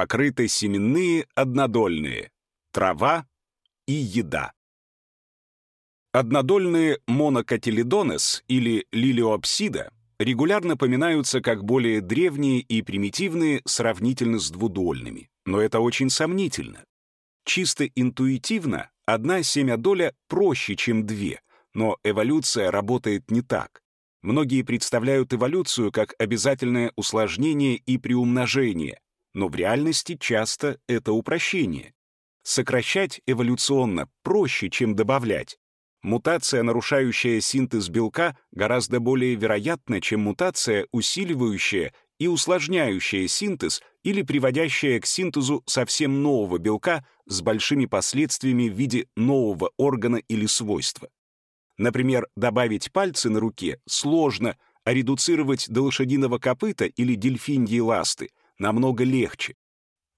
покрытосеменные однодольные, трава и еда. Однодольные монокотилидонес или лилиопсида регулярно поминаются как более древние и примитивные сравнительно с двудольными, но это очень сомнительно. Чисто интуитивно одна семядоля проще, чем две, но эволюция работает не так. Многие представляют эволюцию как обязательное усложнение и приумножение, но в реальности часто это упрощение. Сокращать эволюционно проще, чем добавлять. Мутация, нарушающая синтез белка, гораздо более вероятна, чем мутация, усиливающая и усложняющая синтез или приводящая к синтезу совсем нового белка с большими последствиями в виде нового органа или свойства. Например, добавить пальцы на руке сложно, а редуцировать до лошадиного копыта или дельфиньей ласты намного легче.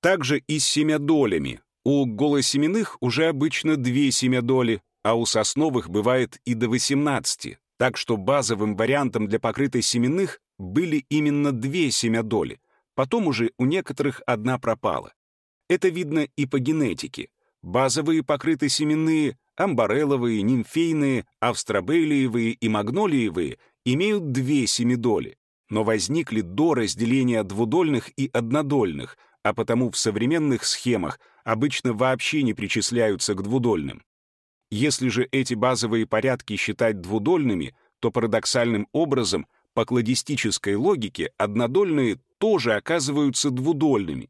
Также и с семядолями. У голосеменных уже обычно две семядоли, а у сосновых бывает и до 18, так что базовым вариантом для покрытой семенных были именно две семядоли, потом уже у некоторых одна пропала. Это видно и по генетике. Базовые покрыты семенные, амбарелловые, нимфейные, австробелиевые и магнолиевые имеют две семидоли, но возникли до разделения двудольных и однодольных, а потому в современных схемах обычно вообще не причисляются к двудольным. Если же эти базовые порядки считать двудольными, то парадоксальным образом по кладистической логике однодольные тоже оказываются двудольными.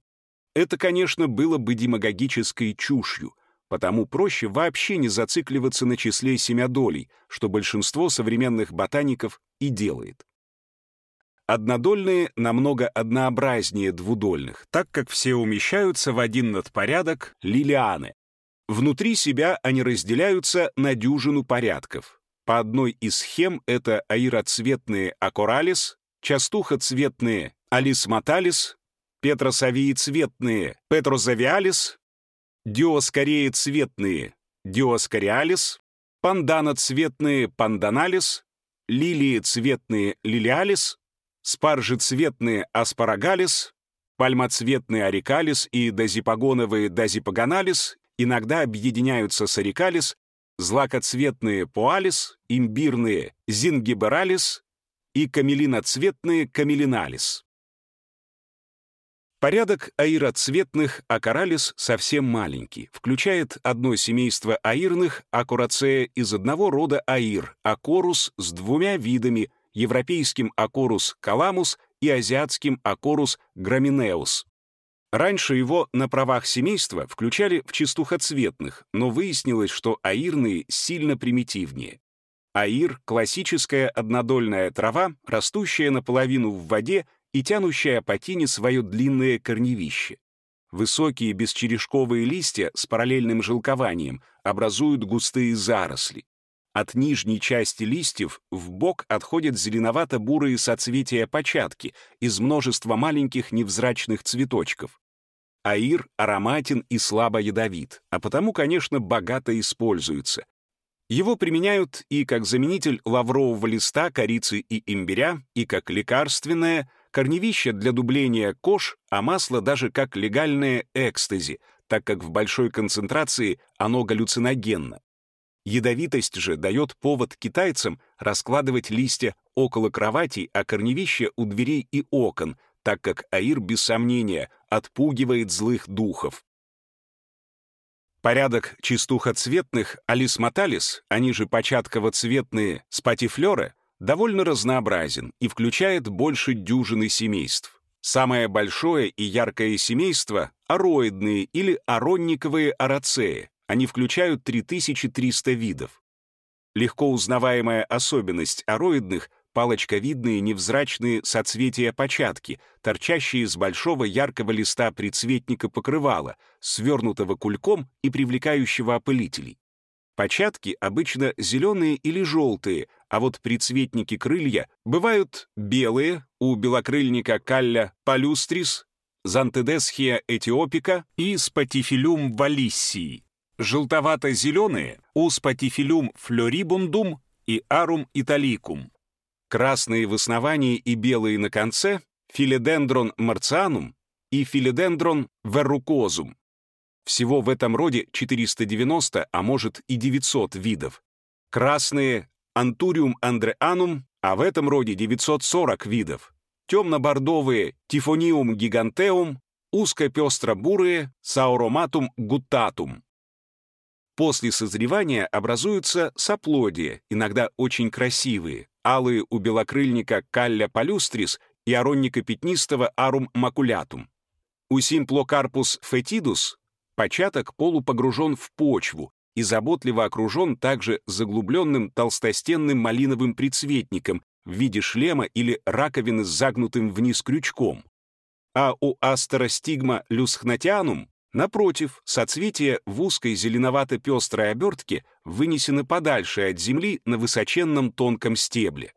Это, конечно, было бы демагогической чушью, потому проще вообще не зацикливаться на числе семядолей, что большинство современных ботаников и делает. Однодольные намного однообразнее двудольных, так как все умещаются в один надпорядок лилианы. Внутри себя они разделяются на дюжину порядков. По одной из схем это аироцветные акоралис, частухоцветные алисматалис, петросавиецветные петрозавиалис, диоскореецветные диоскориалис, панданоцветные панданалис, лилиецветные лилиалис, спаржецветные аспарагалис, пальмоцветные арикалис и дозипагоновые дозипаганалис иногда объединяются с арикалис, злакоцветные пуалис, имбирные зингибералис и камелиноцветные камелиналис. Порядок аироцветных акаралис совсем маленький, включает одно семейство аирных акурацея из одного рода аир, акорус с двумя видами — европейским Акорус каламус и азиатским Акорус граминеус. Раньше его на правах семейства включали в частухоцветных, но выяснилось, что аирные сильно примитивнее. Аир — классическая однодольная трава, растущая наполовину в воде и тянущая по тени свое длинное корневище. Высокие бесчерешковые листья с параллельным жилкованием образуют густые заросли. От нижней части листьев в бок отходят зеленовато-бурые соцветия початки из множества маленьких невзрачных цветочков. Аир ароматен и слабо ядовит, а потому, конечно, богато используется. Его применяют и как заменитель лаврового листа, корицы и имбиря, и как лекарственное, корневище для дубления кож, а масло даже как легальное экстази, так как в большой концентрации оно галлюциногенно. Ядовитость же дает повод китайцам раскладывать листья около кроватей, а корневища у дверей и окон, так как аир, без сомнения, отпугивает злых духов. Порядок чистухоцветных алисматалис, они же початково-цветные спатифлеры, довольно разнообразен и включает больше дюжины семейств. Самое большое и яркое семейство — ароидные или аронниковые арацеи, они включают 3300 видов. Легко узнаваемая особенность ароидных — палочковидные невзрачные соцветия початки, торчащие из большого яркого листа прицветника покрывала, свернутого кульком и привлекающего опылителей. Початки обычно зеленые или желтые, а вот прицветники крылья бывают белые, у белокрыльника калля палюстрис, зантедесхия этиопика и спатифилюм валиссии желтовато-зеленые у спатифилюм флорибундум и арум италикум. Красные в основании и белые на конце филидендрон марцианум, и филидендрон веррукозум. Всего в этом роде 490, а может и 900 видов. Красные — антуриум андреанум, а в этом роде 940 видов. Темно-бордовые — тифониум гигантеум, узко-пестро-бурые — сауроматум гутатум. После созревания образуются соплодия, иногда очень красивые, алые у белокрыльника калля палюстрис и оронника пятнистого арум макулятум. У симплокарпус фетидус початок полупогружен в почву и заботливо окружен также заглубленным толстостенным малиновым прицветником в виде шлема или раковины с загнутым вниз крючком. А у астеростигма люсхнатианум Напротив, соцветия в узкой зеленовато-пестрой обертке вынесены подальше от земли на высоченном тонком стебле.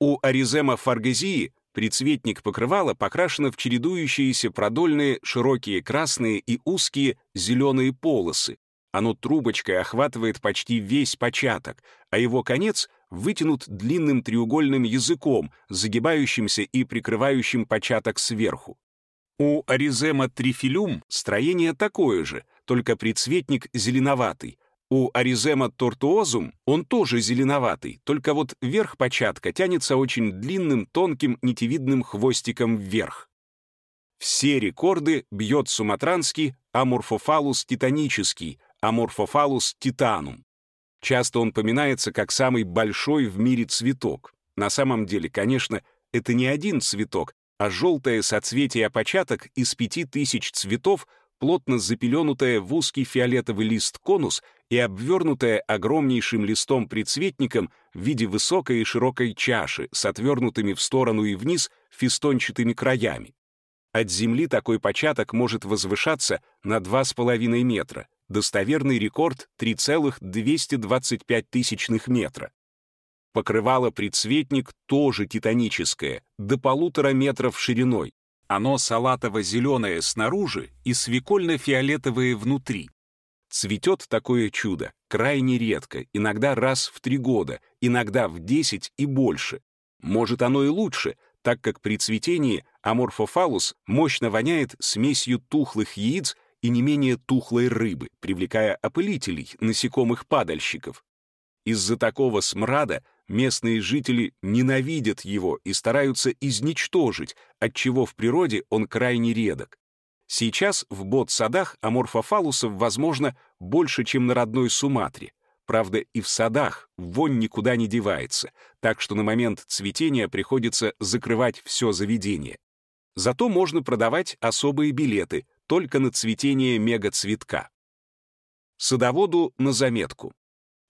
У аризема фаргезии прицветник покрывала покрашено в чередующиеся продольные широкие красные и узкие зеленые полосы. Оно трубочкой охватывает почти весь початок, а его конец вытянут длинным треугольным языком, загибающимся и прикрывающим початок сверху. У аризема трифилюм строение такое же, только прицветник зеленоватый. У аризема тортуозум он тоже зеленоватый, только вот верх початка тянется очень длинным, тонким, нитевидным хвостиком вверх. Все рекорды бьет суматранский аморфофалус титанический, аморфофалус титанум. Часто он поминается как самый большой в мире цветок. На самом деле, конечно, это не один цветок, а желтое соцветие початок из пяти тысяч цветов, плотно запеленутое в узкий фиолетовый лист конус и обвернутое огромнейшим листом-прицветником в виде высокой и широкой чаши с отвернутыми в сторону и вниз фистончатыми краями. От земли такой початок может возвышаться на 2,5 метра, достоверный рекорд 3,225 тысячных метра. Покрывало предцветник тоже титаническое, до полутора метров шириной. Оно салатово-зеленое снаружи и свекольно-фиолетовое внутри. Цветет такое чудо крайне редко, иногда раз в три года, иногда в десять и больше. Может, оно и лучше, так как при цветении аморфофалус мощно воняет смесью тухлых яиц и не менее тухлой рыбы, привлекая опылителей, насекомых-падальщиков. Из-за такого смрада местные жители ненавидят его и стараются изничтожить, отчего в природе он крайне редок. Сейчас в бот-садах аморфофалусов, возможно, больше, чем на родной Суматре. Правда, и в садах вонь никуда не девается, так что на момент цветения приходится закрывать все заведение. Зато можно продавать особые билеты только на цветение мегацветка. Садоводу на заметку.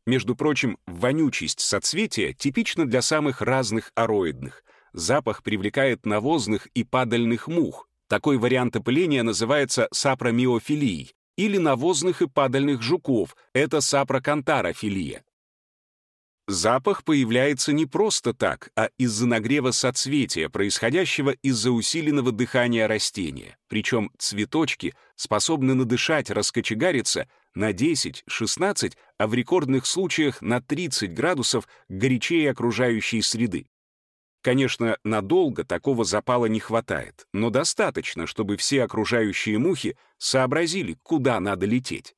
Между прочим, вонючесть соцветия типична для самых разных ароидных. Запах привлекает навозных и падальных мух. Такой вариант опыления называется сапромиофилией, или навозных и падальных жуков, это сапрокантарофилия. Запах появляется не просто так, а из-за нагрева соцветия, происходящего из-за усиленного дыхания растения. Причем цветочки способны надышать, раскочегариться на 10-16, а в рекордных случаях на 30 градусов горячее окружающей среды. Конечно, надолго такого запала не хватает, но достаточно, чтобы все окружающие мухи сообразили, куда надо лететь.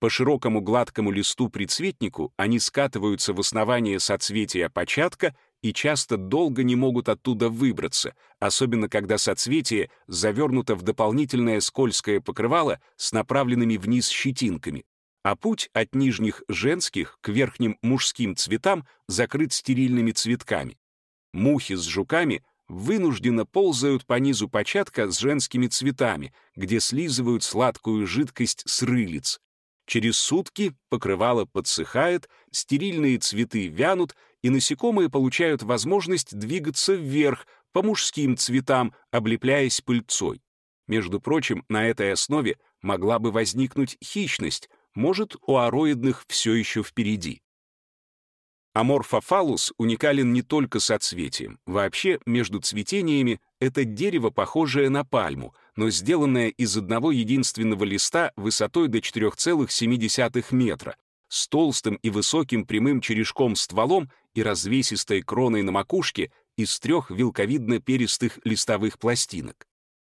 По широкому гладкому листу-прицветнику они скатываются в основание соцветия початка и часто долго не могут оттуда выбраться, особенно когда соцветие завернуто в дополнительное скользкое покрывало с направленными вниз щетинками, а путь от нижних женских к верхним мужским цветам закрыт стерильными цветками. Мухи с жуками вынужденно ползают по низу початка с женскими цветами, где слизывают сладкую жидкость с рылиц, Через сутки покрывало подсыхает, стерильные цветы вянут, и насекомые получают возможность двигаться вверх по мужским цветам, облепляясь пыльцой. Между прочим, на этой основе могла бы возникнуть хищность, может, у ароидных все еще впереди. Аморфофалус уникален не только соцветием. Вообще, между цветениями это дерево, похожее на пальму, но сделанное из одного единственного листа высотой до 4,7 метра, с толстым и высоким прямым черешком стволом и развесистой кроной на макушке из трех вилковидно-перистых листовых пластинок.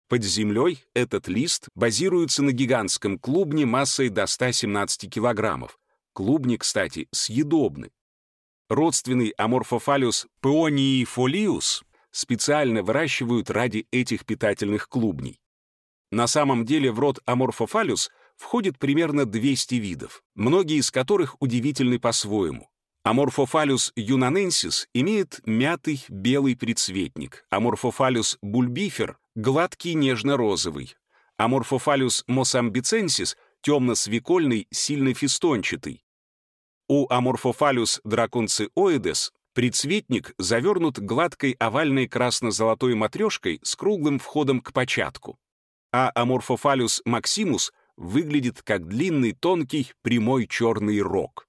Под землей этот лист базируется на гигантском клубне массой до 117 килограммов. Клубни, кстати, съедобны. Родственный аморфофалюс Peonii folius специально выращивают ради этих питательных клубней. На самом деле в род аморфофалюс входит примерно 200 видов, многие из которых удивительны по-своему. Amorphophallus yunnanensis имеет мятый белый предцветник, Amorphophallus bulbifer — гладкий нежно-розовый, Amorphophallus mossambicensis — темно-свекольный, сильно фистончатый. У Amorphophallus dracontioides предцветник завернут гладкой овальной красно-золотой матрешкой с круглым входом к початку, а аморфофалюс максимус выглядит как длинный, тонкий, прямой черный рог.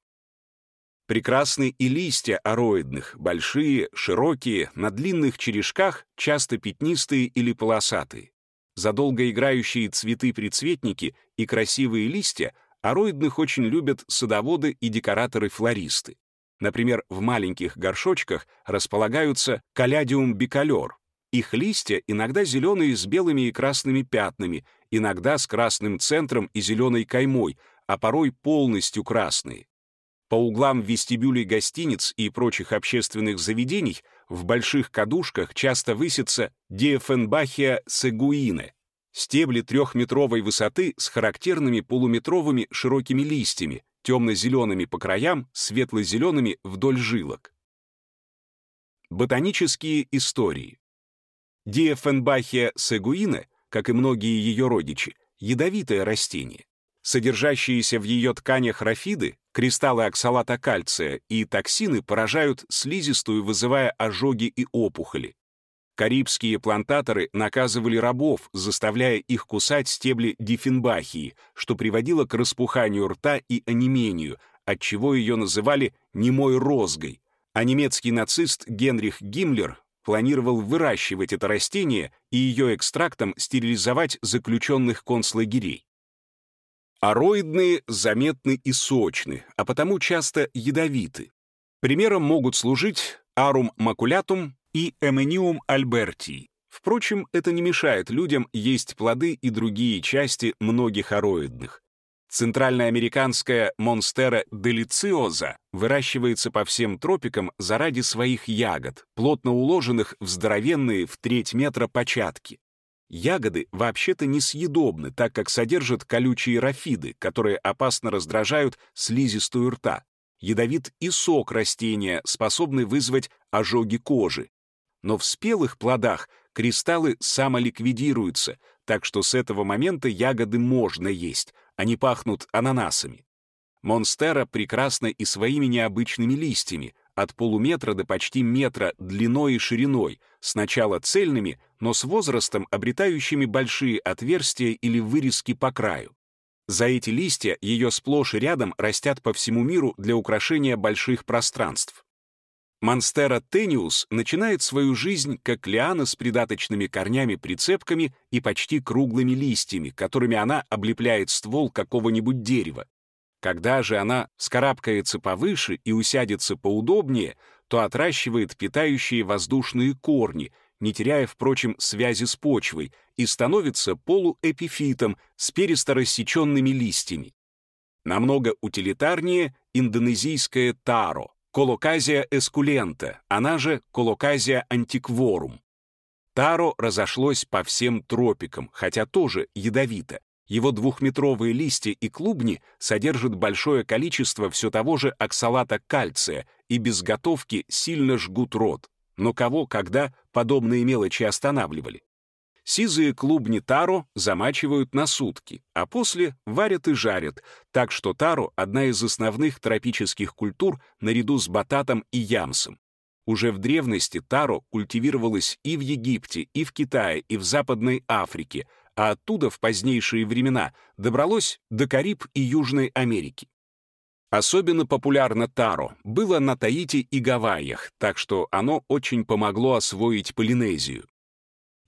Прекрасны и листья ароидных, большие, широкие, на длинных черешках, часто пятнистые или полосатые. За долго играющие цветы-прицветники и красивые листья ароидных очень любят садоводы и декораторы-флористы. Например, в маленьких горшочках располагаются калядиум биколер, их листья иногда зеленые с белыми и красными пятнами, иногда с красным центром и зеленой каймой, а порой полностью красные. По углам вестибюлей гостиниц и прочих общественных заведений в больших кадушках часто высятся диэфенбахия сегуине, стебли трехметровой высоты с характерными полуметровыми широкими листьями, темно-зелеными по краям, светло-зелеными вдоль жилок. Ботанические истории. Диэфенбахия сегуина, как и многие ее родичи, ядовитое растение. Содержащиеся в ее тканях рафиды, кристаллы оксалата кальция и токсины поражают слизистую, вызывая ожоги и опухоли. Карибские плантаторы наказывали рабов, заставляя их кусать стебли дифенбахии, что приводило к распуханию рта и онемению, отчего ее называли «немой розгой», а немецкий нацист Генрих Гиммлер планировал выращивать это растение и ее экстрактом стерилизовать заключенных концлагерей. Ароидные заметны и сочны, а потому часто ядовиты. Примером могут служить арум макулятум и эмениум альбертии. Впрочем, это не мешает людям есть плоды и другие части многих ароидных. Центральноамериканская монстера делициоза выращивается по всем тропикам заради своих ягод, плотно уложенных в здоровенные в треть метра початки. Ягоды вообще-то несъедобны, так как содержат колючие рафиды, которые опасно раздражают слизистую рта. Ядовит и сок растения, способный вызвать ожоги кожи. Но в спелых плодах кристаллы самоликвидируются, так что с этого момента ягоды можно есть, они пахнут ананасами. Монстера прекрасна и своими необычными листьями, от полуметра до почти метра длиной и шириной, сначала цельными, но с возрастом обретающими большие отверстия или вырезки по краю. За эти листья ее сплошь и рядом растят по всему миру для украшения больших пространств. Монстера тениус начинает свою жизнь как лиана с придаточными корнями-прицепками и почти круглыми листьями, которыми она облепляет ствол какого-нибудь дерева. Когда же она скарабкается повыше и усядется поудобнее, то отращивает питающие воздушные корни, не теряя, впрочем, связи с почвой, и становится полуэпифитом с пересторассеченными листьями. Намного утилитарнее индонезийское таро — колоказия эскулента, она же колоказия антикворум. Таро разошлось по всем тропикам, хотя тоже ядовито. Его двухметровые листья и клубни содержат большое количество все того же оксалата кальция и без готовки сильно жгут рот. Но кого, когда подобные мелочи останавливали? Сизые клубни таро замачивают на сутки, а после варят и жарят, так что таро — одна из основных тропических культур наряду с бататом и ямсом. Уже в древности таро культивировалось и в Египте, и в Китае, и в Западной Африке, а оттуда в позднейшие времена добралось до Кариб и Южной Америки. Особенно популярно таро было на Таити и Гавайях, так что оно очень помогло освоить Полинезию.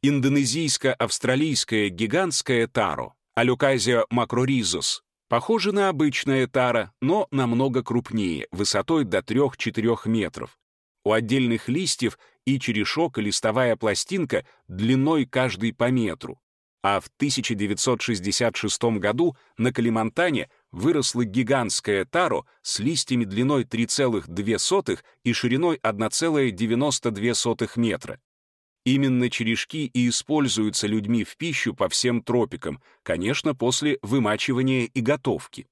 Индонезийско-австралийское гигантское таро, Алюказия макроризус, похоже на обычное таро, но намного крупнее, высотой до 3-4 метров. У отдельных листьев и черешок и листовая пластинка длиной каждый по метру. а в 1966 году на Калимантане выросло гигантское таро с листьями длиной 3,2 и шириной 1,92 метра. Именно черешки и используются людьми в пищу по всем тропикам, конечно, после вымачивания и готовки.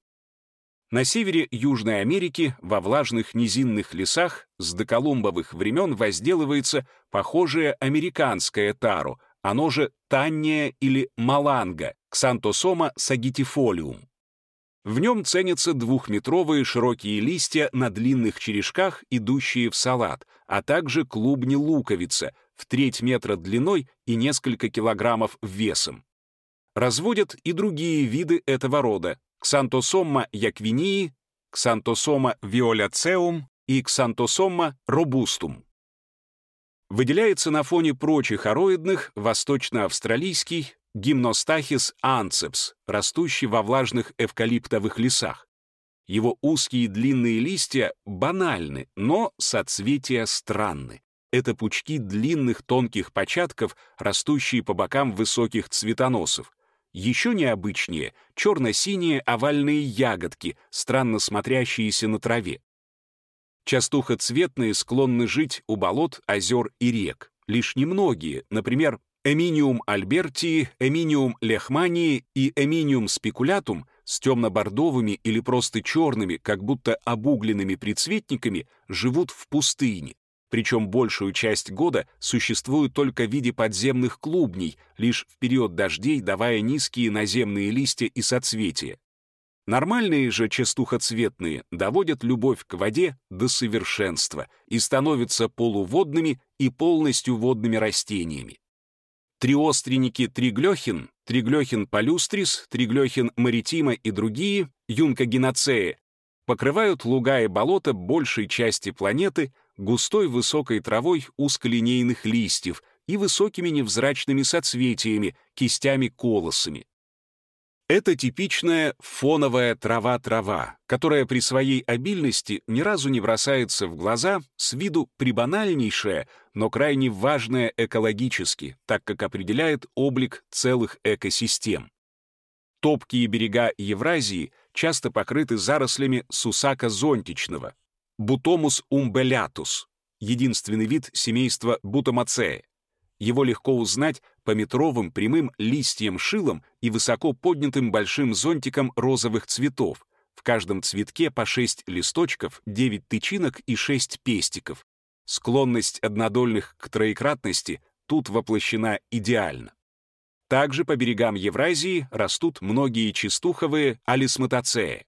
На севере Южной Америки, во влажных низинных лесах, с доколумбовых времен возделывается похожее американское таро, оно же танния или маланга, ксантосома сагитифолиум. В нем ценятся двухметровые широкие листья на длинных черешках, идущие в салат, а также клубни луковица в треть метра длиной и несколько килограммов весом. Разводят и другие виды этого рода — ксантосомма яквинии, ксантосома виоляцеум и ксантосома робустум. Выделяется на фоне прочих ароидных восточно-австралийский гимностахис анцепс, растущий во влажных эвкалиптовых лесах. Его узкие длинные листья банальны, но соцветия странны. Это пучки длинных тонких початков, растущие по бокам высоких цветоносов. Еще необычнее — черно-синие овальные ягодки, странно смотрящиеся на траве. Частухоцветные склонны жить у болот, озер и рек. Лишь немногие, например, Эминиум альбертии, Эминиум лехмании и Эминиум спекулятум с темно-бордовыми или просто черными, как будто обугленными прицветниками, живут в пустыне. Причем большую часть года существуют только в виде подземных клубней, лишь в период дождей давая низкие наземные листья и соцветия. Нормальные же частухоцветные доводят любовь к воде до совершенства и становятся полуводными и полностью водными растениями. Триостренники триглехин, триглехин палюстрис, триглехин маритима и другие, юнкогеноцеи, покрывают луга и болота большей части планеты густой высокой травой узколинейных листьев и высокими невзрачными соцветиями, кистями-колосами. Это типичная фоновая трава-трава, которая при своей обильности ни разу не бросается в глаза, с виду прибанальнейшая, но крайне важная экологически, так как определяет облик целых экосистем. Топкие берега Евразии часто покрыты зарослями сусака зонтичного, Бутомус умбелятус, единственный вид семейства Бутомацеи. Его легко узнать по метровым прямым листьям-шилам и высоко поднятым большим зонтиком розовых цветов. В каждом цветке по 6 листочков, 9 тычинок и 6 пестиков. Склонность однодольных к троекратности тут воплощена идеально. Также по берегам Евразии растут многие частуховые алисматоцеи.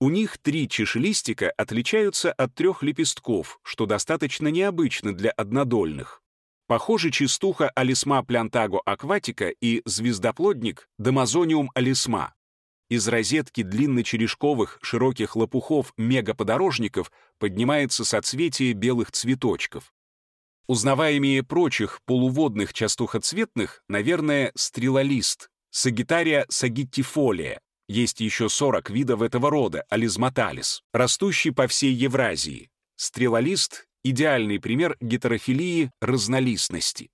У них три чешелистика отличаются от трех лепестков, что достаточно необычно для однодольных. Похожи частуха алисма плянтаго акватика и звездоплодник Домазониум алисма. Из розетки длинночерешковых широких лопухов мегаподорожников поднимается соцветие белых цветочков. Узнаваемые прочих полуводных частухоцветных, наверное, стрелолист, сагитария сагиттифолия. Есть еще 40 видов этого рода, ализматалис, растущий по всей Евразии. Стрелолист идеальный пример гетерофилии разнолистности.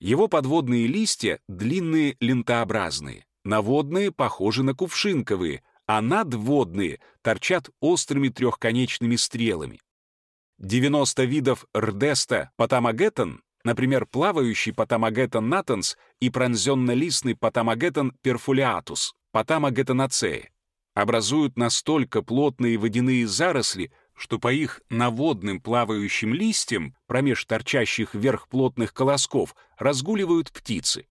Его подводные листья длинные лентообразные, наводные похожи на кувшинковые, а надводные торчат острыми трехконечными стрелами. 90 видов рдеста потамагетон, например, плавающий потамагетон натанс и пронзенно-листный потамагетон перфулиатус, потамагетонацея, образуют настолько плотные водяные заросли, что по их наводным плавающим листьям, промеж торчащих вверх плотных колосков, разгуливают птицы.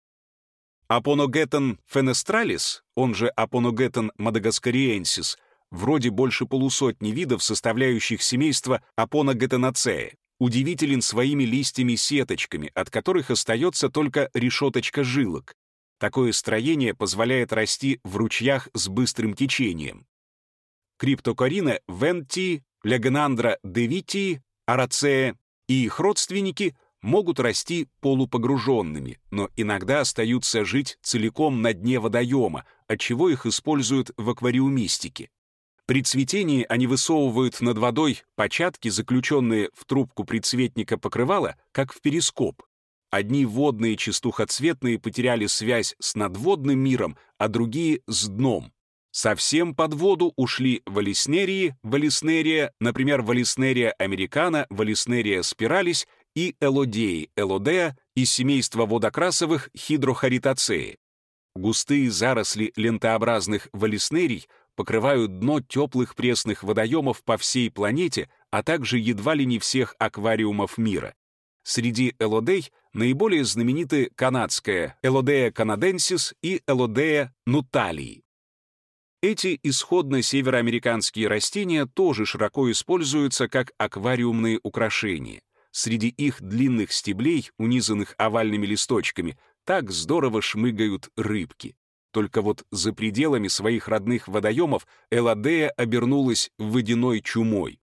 Апоногетон фенестралис, он же Апоногетон мадагаскариенсис, вроде больше полусотни видов, составляющих семейство Апоногетонацея, удивителен своими листьями-сеточками, от которых остается только решеточка жилок. Такое строение позволяет расти в ручьях с быстрым течением. Криптокорина венти Легнандра девитии, арацея и их родственники могут расти полупогруженными, но иногда остаются жить целиком на дне водоема, отчего их используют в аквариумистике. При цветении они высовывают над водой початки, заключенные в трубку предцветника покрывала, как в перископ. Одни водные частухоцветные потеряли связь с надводным миром, а другие — с дном. Совсем под воду ушли валиснерии, валиснерия, например, валиснерия американо, валиснерия спиралис и элодеи, элодея из семейства водокрасовых хидрохаритацеи. Густые заросли лентообразных валиснерий покрывают дно теплых пресных водоемов по всей планете, а также едва ли не всех аквариумов мира. Среди элодей наиболее знамениты канадская Элодея канаденсис и Элодея нуталии. Эти исходно североамериканские растения тоже широко используются как аквариумные украшения. Среди их длинных стеблей, унизанных овальными листочками, так здорово шмыгают рыбки. Только вот за пределами своих родных водоемов Эладея обернулась водяной чумой.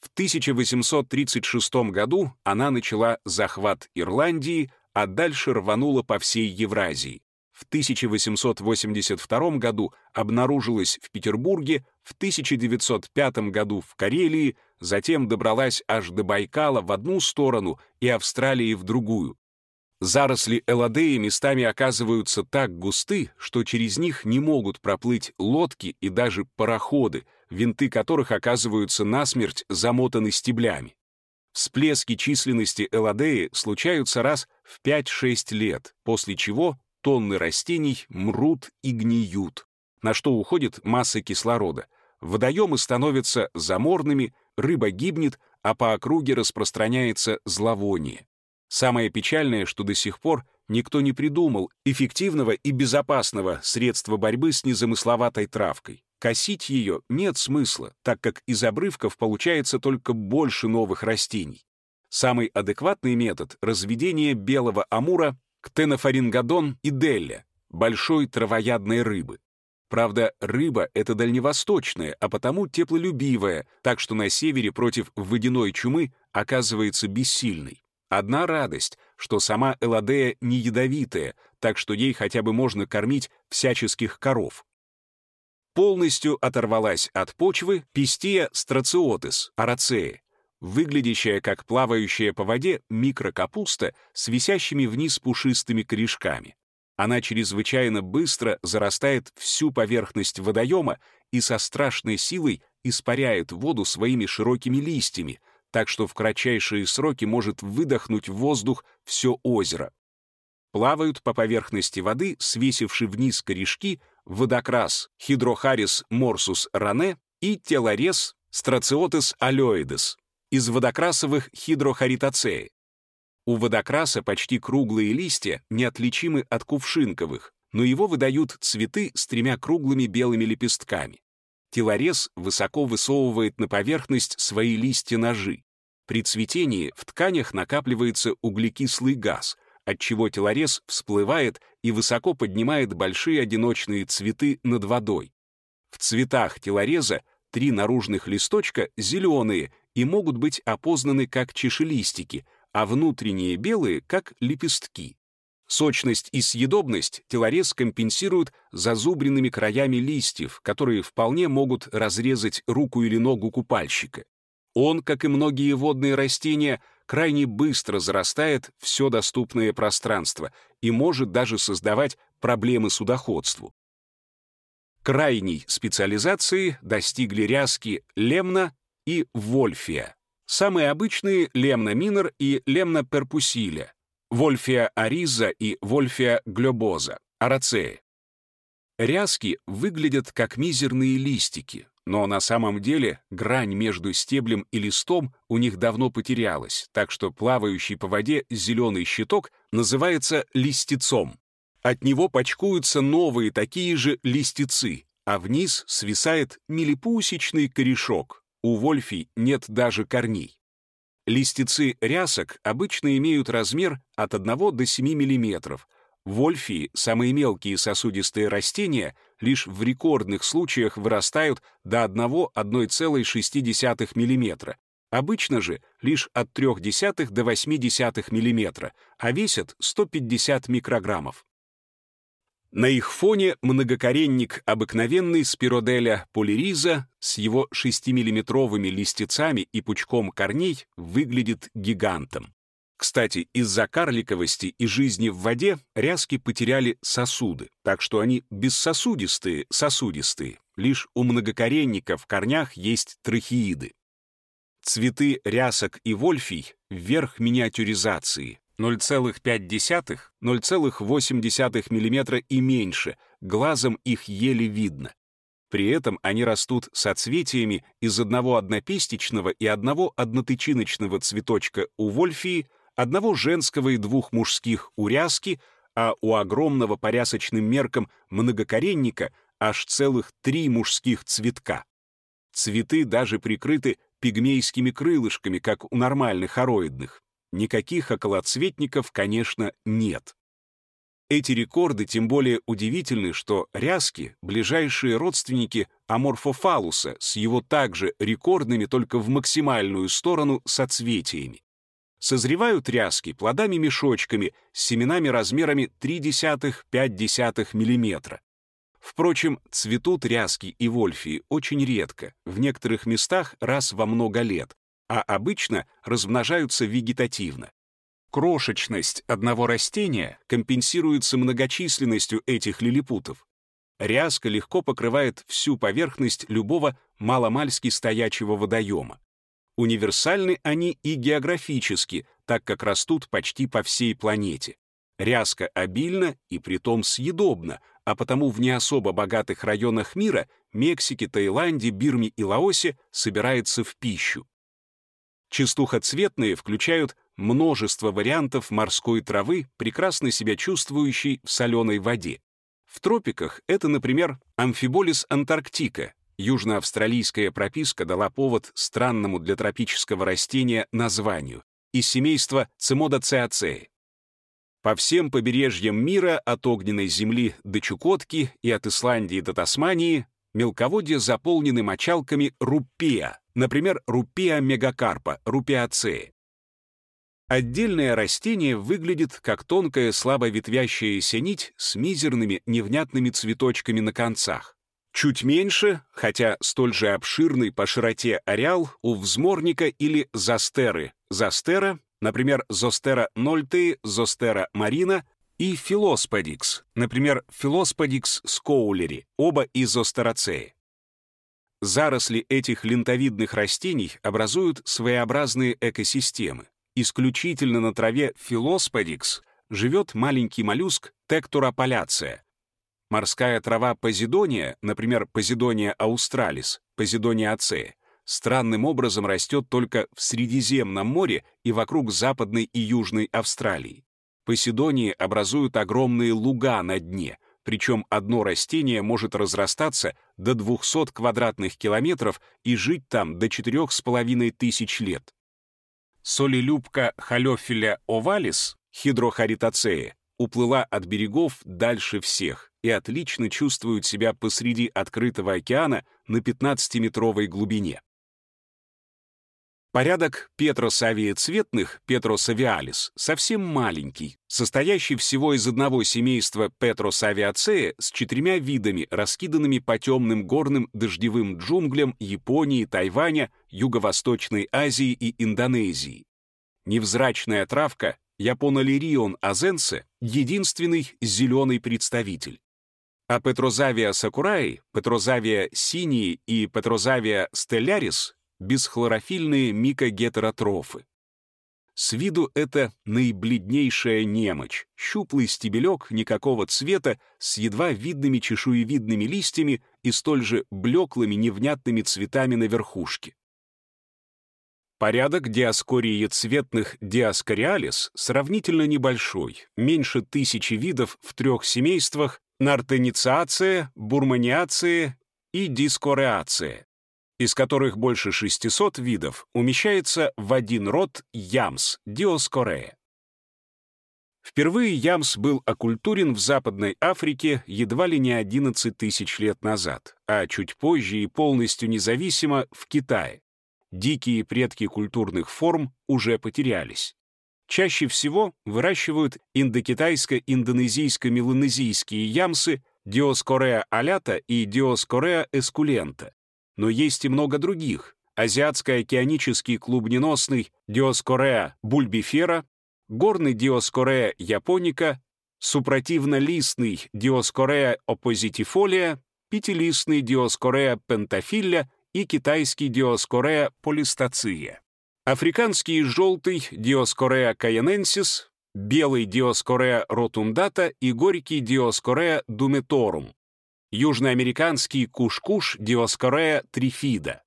В 1836 году она начала захват Ирландии, а дальше рванула по всей Евразии в 1882 году обнаружилась в Петербурге, в 1905 году в Карелии, затем добралась аж до Байкала в одну сторону и Австралии в другую. Заросли Эладеи местами оказываются так густы, что через них не могут проплыть лодки и даже пароходы, винты которых оказываются насмерть замотаны стеблями. Всплески численности Эладеи случаются раз в 5-6 лет, после чего тонны растений мрут и гниют, на что уходит масса кислорода. Водоемы становятся заморными, рыба гибнет, а по округе распространяется зловоние. Самое печальное, что до сих пор никто не придумал эффективного и безопасного средства борьбы с незамысловатой травкой. Косить ее нет смысла, так как из обрывков получается только больше новых растений. Самый адекватный метод — разведение белого амура ктенофарингодон и делля, большой травоядной рыбы. Правда, рыба — это дальневосточная, а потому теплолюбивая, так что на севере против водяной чумы оказывается бессильной. Одна радость, что сама Эладея не ядовитая, так что ей хотя бы можно кормить всяческих коров. Полностью оторвалась от почвы пистия страциотис, арацея, выглядящая как плавающая по воде микрокапуста с висящими вниз пушистыми корешками. Она чрезвычайно быстро зарастает всю поверхность водоема и со страшной силой испаряет воду своими широкими листьями, так что в кратчайшие сроки может выдохнуть в воздух все озеро. Плавают по поверхности воды, свесивши вниз корешки, водокрас Хидрохарис морсус ране и телорез Страциотес алоидес, из водокрасовых хидрохаритацеи. У водокраса почти круглые листья неотличимы от кувшинковых, но его выдают цветы с тремя круглыми белыми лепестками. Телорез высоко высовывает на поверхность свои листья-ножи. При цветении в тканях накапливается углекислый газ, отчего телорез всплывает и высоко поднимает большие одиночные цветы над водой. В цветах телореза три наружных листочка зеленые и могут быть опознаны как чешелистики, а внутренние белые — как лепестки. Сочность и съедобность телорез компенсируют зазубренными краями листьев, которые вполне могут разрезать руку или ногу купальщика. Он, как и многие водные растения, крайне быстро зарастает все доступное пространство и может даже создавать проблемы судоходству. Крайней специализации достигли ряски лемна и вольфия. Самые обычные — лемна минор и лемна перпусиля, вольфия ариза и вольфия глебоза, арацеи. Ряски выглядят как мизерные листики, но на самом деле грань между стеблем и листом у них давно потерялась, так что плавающий по воде зеленый щиток называется листицом. От него почкуются новые такие же листицы, а вниз свисает милипусечный корешок. У вольфий нет даже корней. Листицы рясок обычно имеют размер от 1 до 7 мм. Вольфии, самые мелкие сосудистые растения, лишь в рекордных случаях вырастают до 1,6 мм. Обычно же лишь от 0,3 до 0,8 мм, а весят 150 микрограммов. На их фоне многокоренник обыкновенный спироделя полириза с его 6-миллиметровыми листицами и пучком корней выглядит гигантом. Кстати, из-за карликовости и жизни в воде ряски потеряли сосуды, так что они бессосудистые, сосудистые. Лишь у многокоренника в корнях есть трахеиды. Цветы рясок и вольфий вверх миниатюризации. 0,5-0,8 мм и меньше, глазом их еле видно. При этом они растут соцветиями из одного однопестичного и одного однотычиночного цветочка у вольфии, одного женского и двух мужских у ряски, а у огромного по рясочным меркам многокоренника аж целых три мужских цветка. Цветы даже прикрыты пигмейскими крылышками, как у нормальных ароидных. Никаких околоцветников, конечно, нет. Эти рекорды тем более удивительны, что ряски — ближайшие родственники аморфофалуса с его также рекордными только в максимальную сторону соцветиями. Созревают ряски плодами-мешочками с семенами размерами 0,3-0,5 мм. Впрочем, цветут ряски и вольфии очень редко, в некоторых местах раз во много лет, а обычно размножаются вегетативно. Крошечность одного растения компенсируется многочисленностью этих лилипутов. Ряска легко покрывает всю поверхность любого маломальски стоячего водоема. Универсальны они и географически, так как растут почти по всей планете. Ряска обильна и притом съедобна, а потому в не особо богатых районах мира Мексике, Таиланде, Бирме и Лаосе собирается в пищу. Частухоцветные включают множество вариантов морской травы, прекрасно себя чувствующей в соленой воде. В тропиках это, например, амфиболис антарктика. Южноавстралийская прописка дала повод странному для тропического растения названию из семейства цимодоциацеи. По всем побережьям мира, от огненной земли до Чукотки и от Исландии до Тасмании, мелководье заполнены мочалками рупия, например, рупия мегакарпа, рупиацеи. Отдельное растение выглядит как тонкая слабо ветвящаяся нить с мизерными невнятными цветочками на концах. Чуть меньше, хотя столь же обширный по широте ареал у взморника или застеры. Застера, например, зостера нольтеи, зостера марина и филосподикс, например, филосподикс скоулери, оба из зостерацеи. Заросли этих лентовидных растений образуют своеобразные экосистемы. Исключительно на траве филосподикс живет маленький моллюск тектурополяция. Морская трава позидония, например, позидония аустралис, позидония ацея, странным образом растет только в Средиземном море и вокруг Западной и Южной Австралии. Поседонии образуют огромные луга на дне — причем одно растение может разрастаться до 200 квадратных километров и жить там до 4,5 тысяч лет. Солелюбка халёфиля овалис, хидрохаритацея, уплыла от берегов дальше всех и отлично чувствует себя посреди открытого океана на 15-метровой глубине. Порядок петросавиецветных, петросавиалис, совсем маленький, состоящий всего из одного семейства петросавиацея с четырьмя видами, раскиданными по темным горным дождевым джунглям Японии, Тайваня, Юго-Восточной Азии и Индонезии. Невзрачная травка Японолирион азенсе — единственный зеленый представитель. А Петрозавия сакураи, Петрозавия синии и Петрозавия стеллярис бесхлорофильные микогетеротрофы. С виду это наибледнейшая немочь, щуплый стебелек никакого цвета с едва видными чешуевидными листьями и столь же блеклыми невнятными цветами на верхушке. Порядок диаскориецветных диаскориалис сравнительно небольшой, меньше тысячи видов в трех семействах нартенициация, бурманиация и дискореация из которых больше 600 видов умещается в один род ямс — диоскорея. Впервые ямс был оккультурен в Западной Африке едва ли не 11 тысяч лет назад, а чуть позже и полностью независимо в Китае. Дикие предки культурных форм уже потерялись. Чаще всего выращивают индокитайско-индонезийско-меланезийские ямсы Диоскорея алята и Диоскорея эскулента, но есть и много других. Азиатско-океанический клубненосный Диоскореа бульбифера, горный Диоскорея японика, супротивно-листный Диоскорея оппозитифолия, пятилистный Диоскорея пентафилля и китайский Диоскорея полистация. Африканский желтый Диоскорея каяненсис, белый Диоскорея ротундата и горький Диоскорея думеторум. Южноамериканский кушкуш Диоскорея трифида.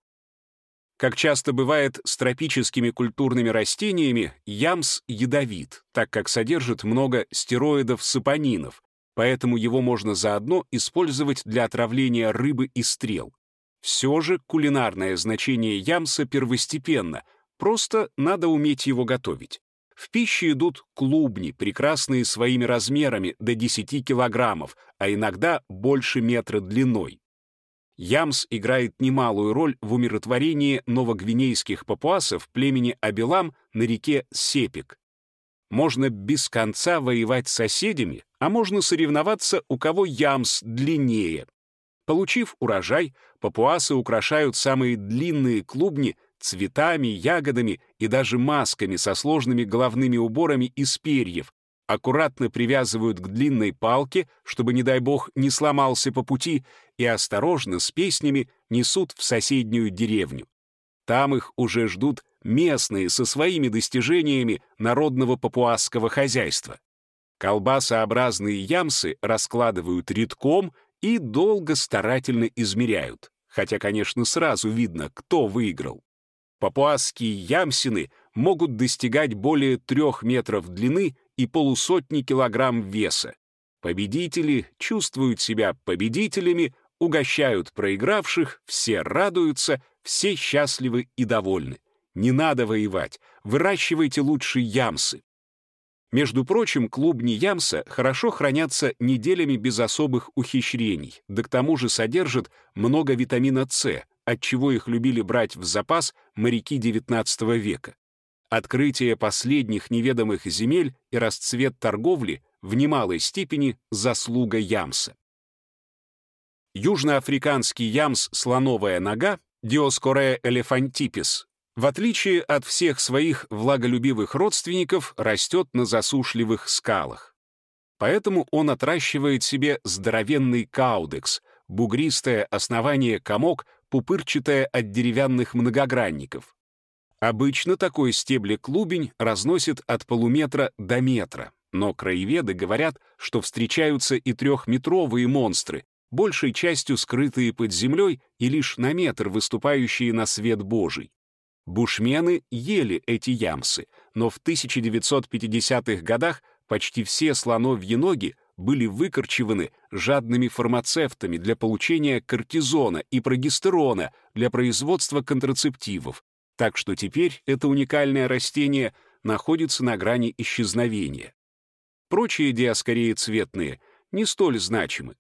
Как часто бывает с тропическими культурными растениями, ямс ядовит, так как содержит много стероидов-сапонинов, поэтому его можно заодно использовать для отравления рыбы и стрел. Все же кулинарное значение ямса первостепенно, просто надо уметь его готовить. В пищу идут клубни, прекрасные своими размерами до 10 килограммов, а иногда больше метра длиной. Ямс играет немалую роль в умиротворении новогвинейских папуасов племени Абилам на реке Сепик. Можно без конца воевать с соседями, а можно соревноваться, у кого ямс длиннее. Получив урожай, папуасы украшают самые длинные клубни цветами, ягодами и даже масками со сложными головными уборами из перьев, аккуратно привязывают к длинной палке, чтобы, не дай бог, не сломался по пути, и осторожно с песнями несут в соседнюю деревню. Там их уже ждут местные со своими достижениями народного папуасского хозяйства. Колбасообразные ямсы раскладывают редком и долго старательно измеряют, хотя, конечно, сразу видно, кто выиграл. Папуасские ямсины могут достигать более трех метров длины и полусотни килограмм веса. Победители чувствуют себя победителями, угощают проигравших, все радуются, все счастливы и довольны. Не надо воевать, выращивайте лучше ямсы. Между прочим, клубни ямса хорошо хранятся неделями без особых ухищрений, да к тому же содержат много витамина С, отчего их любили брать в запас моряки XIX века. Открытие последних неведомых земель и расцвет торговли в немалой степени заслуга ямса. Южноафриканский ямс «слоновая нога» Диоскорея элефантипис в отличие от всех своих влаголюбивых родственников, растет на засушливых скалах. Поэтому он отращивает себе здоровенный каудекс, бугристое основание комок, пупырчатое от деревянных многогранников. Обычно такой стебле-клубень разносит от полуметра до метра, но краеведы говорят, что встречаются и трехметровые монстры, большей частью скрытые под землей и лишь на метр выступающие на свет Божий. Бушмены ели эти ямсы, но в 1950-х годах почти все слоновьи ноги были выкорчеваны жадными фармацевтами для получения кортизона и прогестерона для производства контрацептивов, так что теперь это уникальное растение находится на грани исчезновения. Прочие диаскории цветные не столь значимы.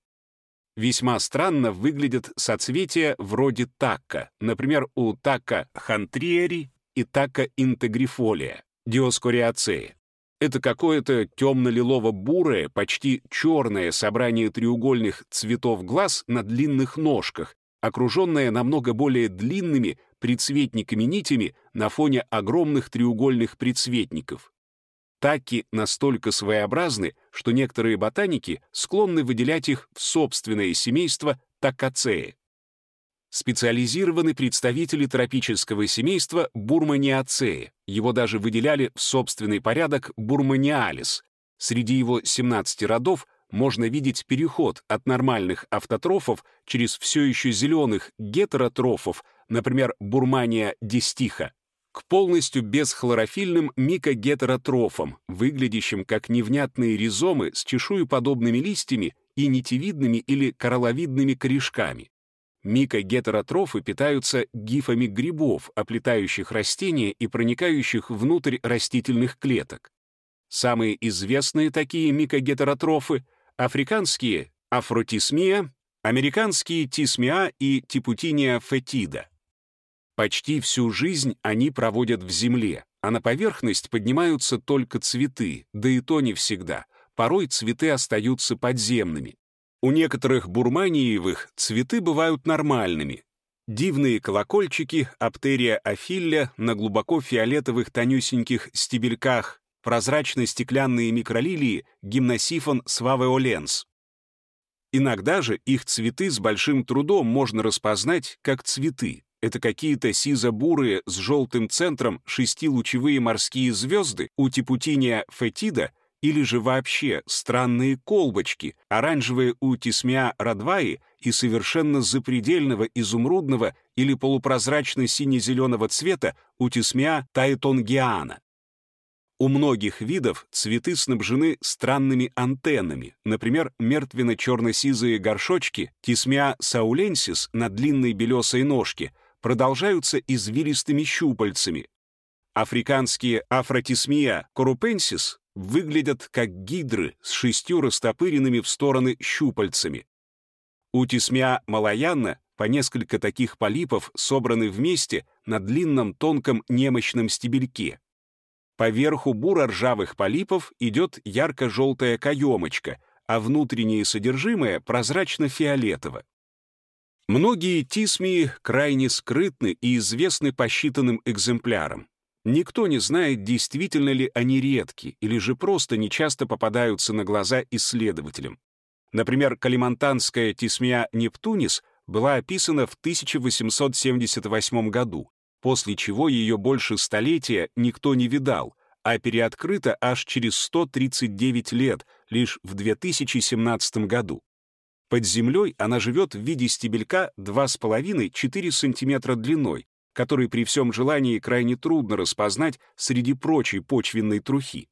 Весьма странно выглядят соцветия вроде такка, например, у такка хантриери и такка интегрифолия, диоскориацея. Это какое-то темно-лилово-бурое, почти черное собрание треугольных цветов глаз на длинных ножках, окруженное намного более длинными предцветниками-нитями на фоне огромных треугольных предцветников. Таки настолько своеобразны, что некоторые ботаники склонны выделять их в собственное семейство такацеи. Специализированы представители тропического семейства бурманиацеи. Его даже выделяли в собственный порядок бурманиалис. Среди его 17 родов можно видеть переход от нормальных автотрофов через все еще зеленых гетеротрофов, например, бурмания дистиха, к полностью бесхлорофильным микогетеротрофам, выглядящим как невнятные ризомы с чешуеподобными листьями и нитевидными или коралловидными корешками. Микогетеротрофы питаются гифами грибов, оплетающих растения и проникающих внутрь растительных клеток. Самые известные такие микогетеротрофы африканские афротисмия, американские тисмиа и типутиния фетида. Почти всю жизнь они проводят в земле, а на поверхность поднимаются только цветы, да и то не всегда. Порой цветы остаются подземными. У некоторых бурманиевых цветы бывают нормальными. Дивные колокольчики, аптерия афилля на глубоко фиолетовых тонюсеньких стебельках, прозрачно-стеклянные микролилии гимносифон свавеоленс. Иногда же их цветы с большим трудом можно распознать как цветы. Это какие-то сизо-бурые с желтым центром шестилучевые морские звезды у типутиния фетида или же вообще странные колбочки, оранжевые у тисмия радваи и совершенно запредельного изумрудного или полупрозрачно-сине-зеленого цвета у тисмия тайтонгиана. У многих видов цветы снабжены странными антеннами, например, мертвенно-черно-сизые горшочки тисмия сауленсис на длинной белесой ножке продолжаются извилистыми щупальцами. Африканские афротисмия корупенсис выглядят как гидры с шестью растопыренными в стороны щупальцами. У тисмия малаянна по несколько таких полипов собраны вместе на длинном тонком немощном стебельке. По верху буро-ржавых полипов идет ярко-желтая каемочка, а внутреннее содержимое прозрачно-фиолетово. Многие тисмии крайне скрытны и известны по считанным экземплярам. Никто не знает, действительно ли они редки или же просто нечасто попадаются на глаза исследователям. Например, калимантанская тисмия нептунис была описана в 1878 году, после чего ее больше столетия никто не видал, а переоткрыта аж через 139 лет, лишь в 2017 году. Под землей она живет в виде стебелька 2,5-4 см длиной, который при всем желании крайне трудно распознать среди прочей почвенной трухи.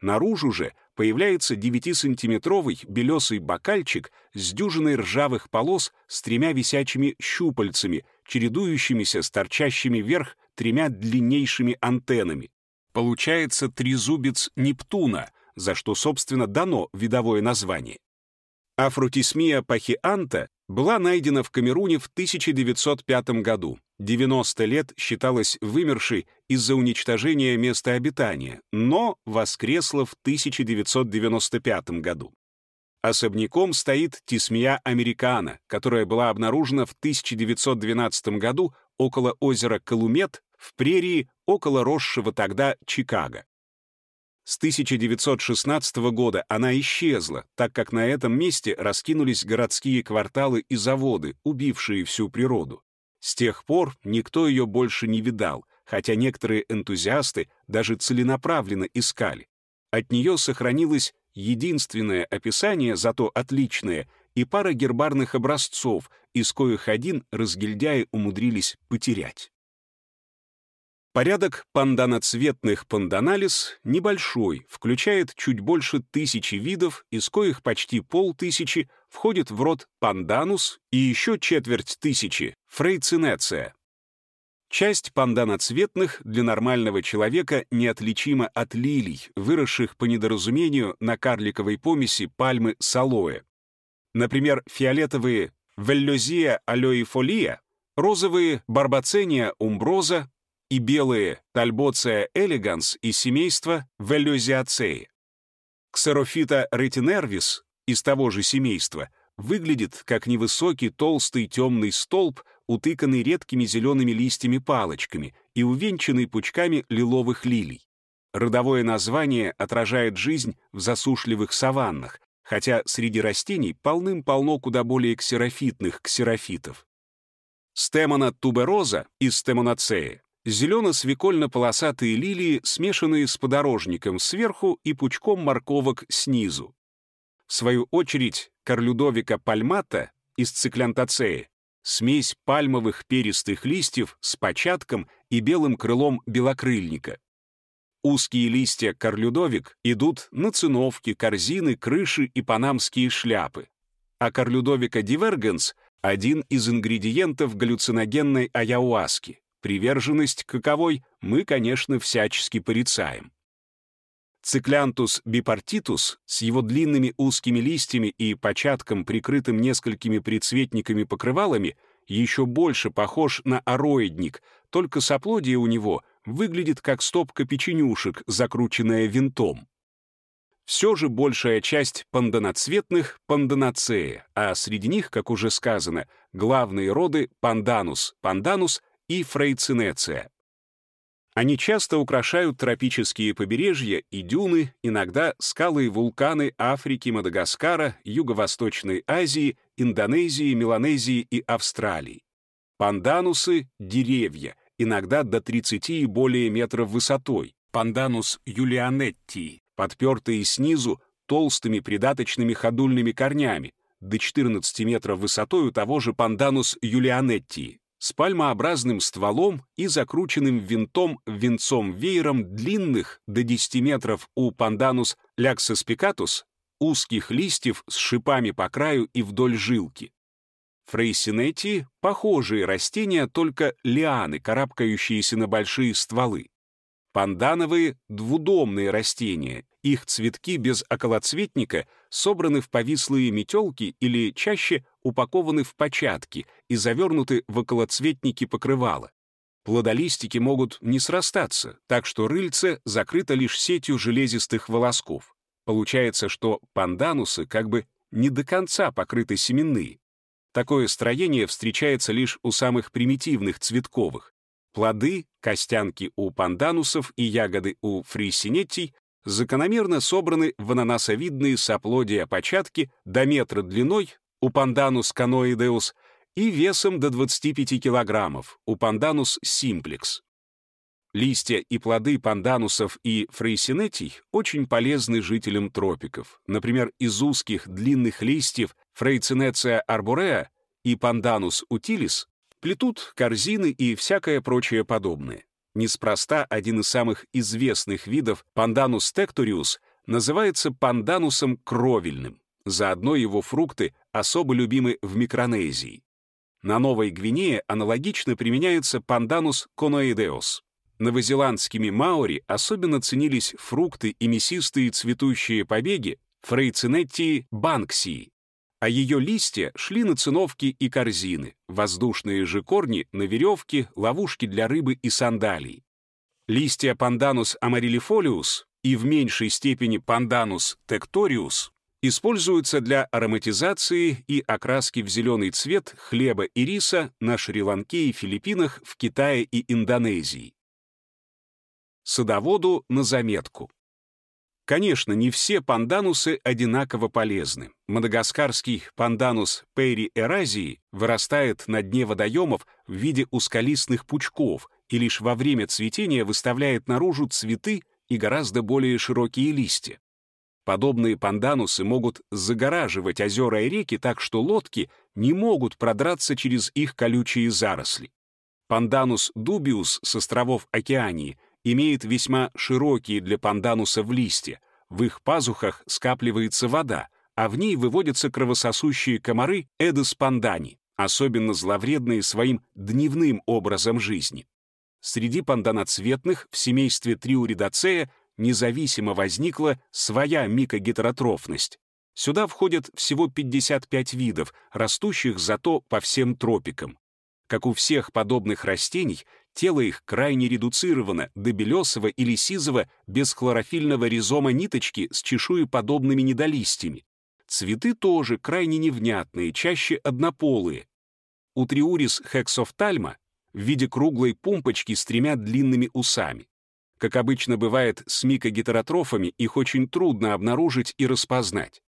Наружу же появляется 9-сантиметровый белесый бокальчик с дюжиной ржавых полос с тремя висячими щупальцами, чередующимися с торчащими вверх тремя длиннейшими антеннами. Получается трезубец Нептуна, за что, собственно, дано видовое название. Афрутисмия пахианта была найдена в Камеруне в 1905 году. 90 лет считалась вымершей из-за уничтожения места обитания, но воскресла в 1995 году. Особняком стоит Тисмия американа, которая была обнаружена в 1912 году около озера Калумет в прерии около росшего тогда Чикаго. С 1916 года она исчезла, так как на этом месте раскинулись городские кварталы и заводы, убившие всю природу. С тех пор никто ее больше не видал, хотя некоторые энтузиасты даже целенаправленно искали. От нее сохранилось единственное описание, зато отличное, и пара гербарных образцов, из коих один разгильдяи умудрились потерять. Порядок панданоцветных панданалис небольшой, включает чуть больше тысячи видов, из коих почти полтысячи входит в род панданус и еще четверть тысячи — фрейцинеция. Часть панданоцветных для нормального человека неотличима от лилий, выросших по недоразумению на карликовой помеси пальмы салоэ. Например, фиолетовые веллозия алоифолия, розовые барбацения умброза, и белые Тальбоция элеганс и семейства Веллюзиацеи. Ксерофита ретинервис из того же семейства выглядит как невысокий толстый темный столб, утыканный редкими зелеными листьями-палочками и увенчанный пучками лиловых лилий. Родовое название отражает жизнь в засушливых саваннах, хотя среди растений полным-полно куда более ксерофитных ксерофитов. Стемона тубероза из стемонацеи зелено-свекольно-полосатые лилии, смешанные с подорожником сверху и пучком морковок снизу. В свою очередь, Карлюдовика пальмата из циклянтацеи — смесь пальмовых перистых листьев с початком и белым крылом белокрыльника. Узкие листья карлюдовик идут на циновки, корзины, крыши и панамские шляпы. А карлюдовика дивергенс — один из ингредиентов галлюциногенной аяуаски приверженность каковой мы, конечно, всячески порицаем. Циклянтус бипартитус с его длинными узкими листьями и початком, прикрытым несколькими прицветниками-покрывалами, еще больше похож на ароидник, только соплодие у него выглядит как стопка печенюшек, закрученная винтом. Все же большая часть панданоцветных — панданацея, а среди них, как уже сказано, главные роды — панданус, панданус и фрейцинеция. Они часто украшают тропические побережья и дюны, иногда скалы и вулканы Африки, Мадагаскара, Юго-Восточной Азии, Индонезии, Меланезии и Австралии. Панданусы — деревья, иногда до 30 и более метров высотой. Панданус юлианетти, подпертые снизу толстыми придаточными ходульными корнями, до 14 метров высотой у того же Pandanus julianettii, с пальмообразным стволом и закрученным винтом венцом-веером длинных до 10 метров у Pandanus laxespicatus узких листьев с шипами по краю и вдоль жилки. Фрейсинетии — похожие растения, только лианы, карабкающиеся на большие стволы. Пандановые — двудомные растения, их цветки без околоцветника собраны в повислые метелки или чаще упакованы в початки и завернуты в околоцветники покрывала. Плодолистики могут не срастаться, так что рыльце закрыто лишь сетью железистых волосков. Получается, что панданусы как бы не до конца покрыты семенные. Такое строение встречается лишь у самых примитивных цветковых. Плоды, костянки у панданусов и ягоды у фрисинеттий закономерно собраны в ананасовидные соплодия початки до метра длиной у панданус каноидеус и весом до 25 килограммов у панданус симплекс. Листья и плоды панданусов и фрейсинетий очень полезны жителям тропиков. Например, из узких длинных листьев фрейцинеция арбореа и панданус утилис плетут корзины и всякое прочее подобное. Неспроста один из самых известных видов Pandanus tectorius называется панданусом кровельным. Заодно его фрукты особо любимы в Микронезии. На Новой Гвинее аналогично применяется Pandanus conoideus. Новозеландскими маори особенно ценились фрукты и мясистые цветущие побеги фрейцинетти банксии, а ее листья шли на циновки и корзины, воздушные же корни на веревки, ловушки для рыбы и сандалий. Листья Pandanus amariliifolius и в меньшей степени Pandanus tectorius используются для ароматизации и окраски в зеленый цвет хлеба и риса на Шри-Ланке и Филиппинах, в Китае и Индонезии. Садоводу на заметку. Конечно, не все панданусы одинаково полезны. Мадагаскарский панданус пейри эразии вырастает на дне водоемов в виде узколистных пучков и лишь во время цветения выставляет наружу цветы и гораздо более широкие листья. Подобные панданусы могут загораживать озера и реки так, что лодки не могут продраться через их колючие заросли. Панданус дубиус с островов Океании — имеет весьма широкие для пандануса в листья, в их пазухах скапливается вода, а в ней выводятся кровососущие комары Эдес пандани, особенно зловредные своим дневным образом жизни. Среди панданоцветных в семействе Триуридацея независимо возникла своя микогетеротрофность. Сюда входят всего 55 видов, растущих зато по всем тропикам. Как у всех подобных растений, тело их крайне редуцировано до белесого или сизого без хлорофильного ризома ниточки с чешуеподобными недолистьями. Цветы тоже крайне невнятные, чаще однополые. У триурис хексофтальма в виде круглой пумпочки с тремя длинными усами. Как обычно бывает с микогетеротрофами, их очень трудно обнаружить и распознать.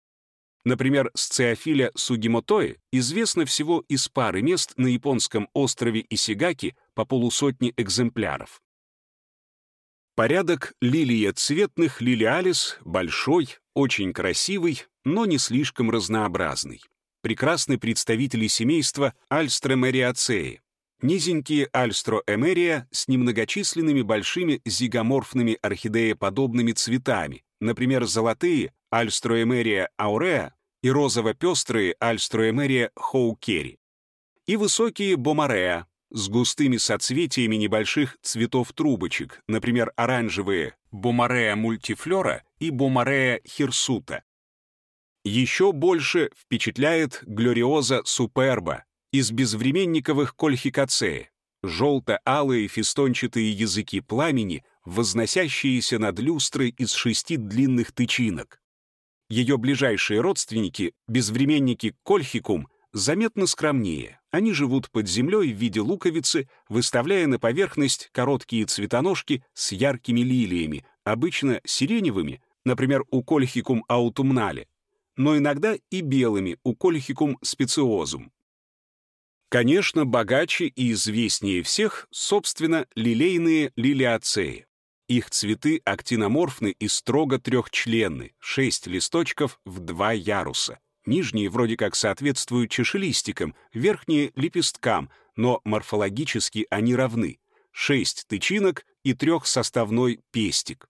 Например, сциофиля сугимотои известно всего из пары мест на японском острове Исигаки по полусотни экземпляров. Порядок лилия цветных лилиалис большой, очень красивый, но не слишком разнообразный. Прекрасны представители семейства альстромериацеи. Низенькие альстроэмерия с немногочисленными большими зигоморфными орхидееподобными цветами, например, золотые альстроэмерия ауреа и розово-пестрые альстроэмерия хоукери. И высокие бомареа, с густыми соцветиями небольших цветов-трубочек, например, оранжевые бомарея мультифлора и бомарея хирсута. Еще больше впечатляет глориоза суперба из безвременниковых кольхикацеи, желто-алые фистончатые языки пламени, возносящиеся над люстрой из шести длинных тычинок. Ее ближайшие родственники, безвременники кольхикум, заметно скромнее, Они живут под землей в виде луковицы, выставляя на поверхность короткие цветоножки с яркими лилиями, обычно сиреневыми, например, у Кольхикум аутумнале, но иногда и белыми у Кольхикум специозум. Конечно, богаче и известнее всех, собственно, лилейные лилиацеи. Их цветы актиноморфны и строго трехчленны, шесть листочков в два яруса. Нижние вроде как соответствуют чешелистикам, верхние — лепесткам, но морфологически они равны. Шесть тычинок и трехсоставной пестик.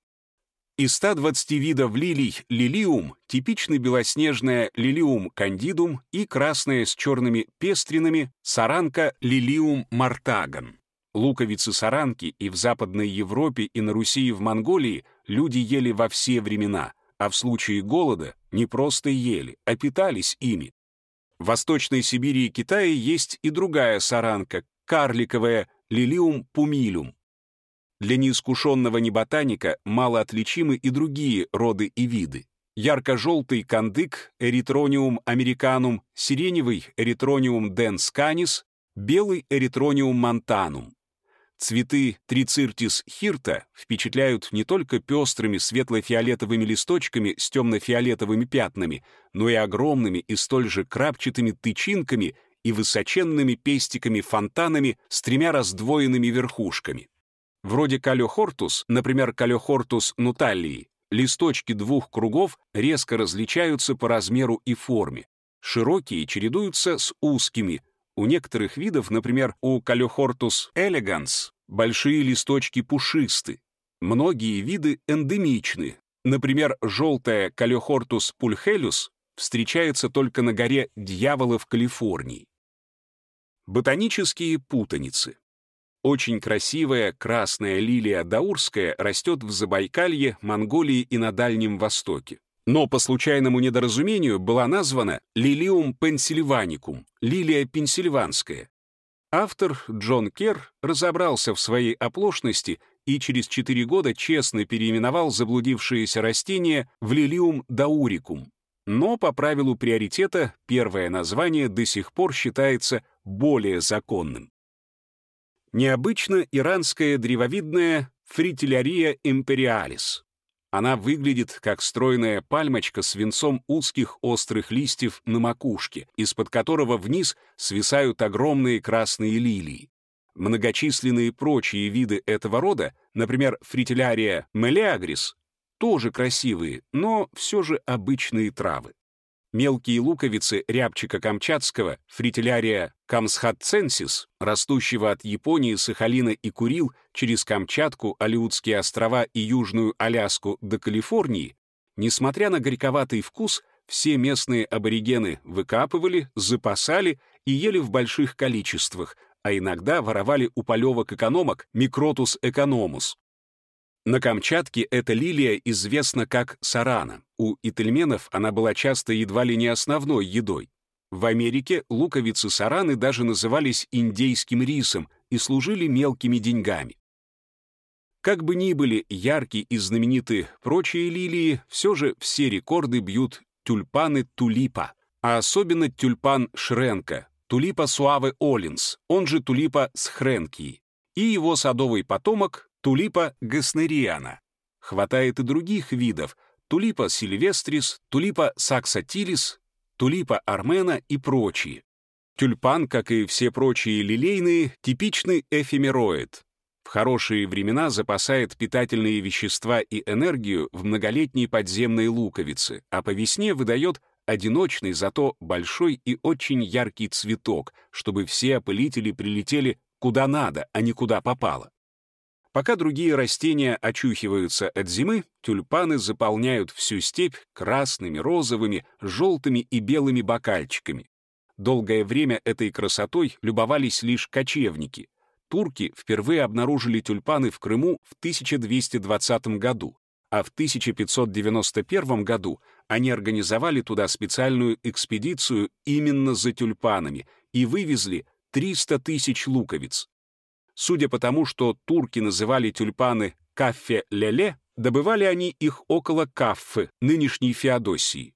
Из 120 видов лилий лилиум типичны белоснежная лилиум кандидум и красная с черными пестринами саранка лилиум мартаган. Луковицы саранки и в Западной Европе, и на Руси, и в Монголии люди ели во все времена, а в случае голода не просто ели, а питались ими. В Восточной Сибири и Китае есть и другая саранка, карликовая лилиум пумилюм. Для неискушенного неботаника мало отличимы и другие роды и виды. Ярко-желтый кандык Эритрониум американум, сиреневый Эритрониум денсканис, белый Эритрониум монтанум. Цветы трициртис хирта впечатляют не только пестрыми светло-фиолетовыми листочками с темно-фиолетовыми пятнами, но и огромными и столь же крапчатыми тычинками и высоченными пестиками-фонтанами с тремя раздвоенными верхушками. Вроде калехортус, например, калехортус нуталлии, листочки двух кругов резко различаются по размеру и форме. Широкие чередуются с узкими, у некоторых видов, например, у Caliohortus elegans, большие листочки пушисты. Многие виды эндемичны. Например, желтая Caliohortus pulchellus встречается только на горе Дьявола в Калифорнии. Ботанические путаницы. Очень красивая красная лилия даурская растет в Забайкалье, Монголии и на Дальнем Востоке но по случайному недоразумению была названа Лилиум пенсильваникум, лилия пенсильванская. Автор Джон Керр разобрался в своей оплошности и через четыре года честно переименовал заблудившееся растение в Лилиум даурикум. Но по правилу приоритета первое название до сих пор считается более законным. Необычно иранская древовидная фритилярия империалис. Она выглядит как стройная пальмочка с венцом узких острых листьев на макушке, из-под которого вниз свисают огромные красные лилии. Многочисленные прочие виды этого рода, например, фритилярия мелеагрис, тоже красивые, но все же обычные травы. Мелкие луковицы рябчика камчатского, фритилярия камсхатценсис, растущего от Японии, Сахалина и Курил через Камчатку, Алиутские острова и Южную Аляску до Калифорнии, несмотря на горьковатый вкус, все местные аборигены выкапывали, запасали и ели в больших количествах, а иногда воровали у полевок-экономок микротус экономус, на Камчатке эта лилия известна как сарана. У ительменов она была часто едва ли не основной едой. В Америке луковицы сараны даже назывались индейским рисом и служили мелкими деньгами. Как бы ни были яркие и знамениты прочие лилии, все же все рекорды бьют тюльпаны тулипа, а особенно тюльпан Шренка, тулипа суаве олинс, он же тулипа схренкии, и его садовый потомок тулипа гаснериана. Хватает и других видов — тулипа сильвестрис, тулипа саксатилис, тулипа армена и прочие. Тюльпан, как и все прочие лилейные, типичный эфемероид. В хорошие времена запасает питательные вещества и энергию в многолетней подземной луковице, а по весне выдает одиночный, зато большой и очень яркий цветок, чтобы все опылители прилетели куда надо, а не куда попало. Пока другие растения очухиваются от зимы, тюльпаны заполняют всю степь красными, розовыми, желтыми и белыми бокальчиками. Долгое время этой красотой любовались лишь кочевники. Турки впервые обнаружили тюльпаны в Крыму в 1220 году, а в 1591 году они организовали туда специальную экспедицию именно за тюльпанами и вывезли 300 тысяч луковиц. Судя по тому, что турки называли тюльпаны «каффе-леле», добывали они их около Каффы, нынешней Феодосии.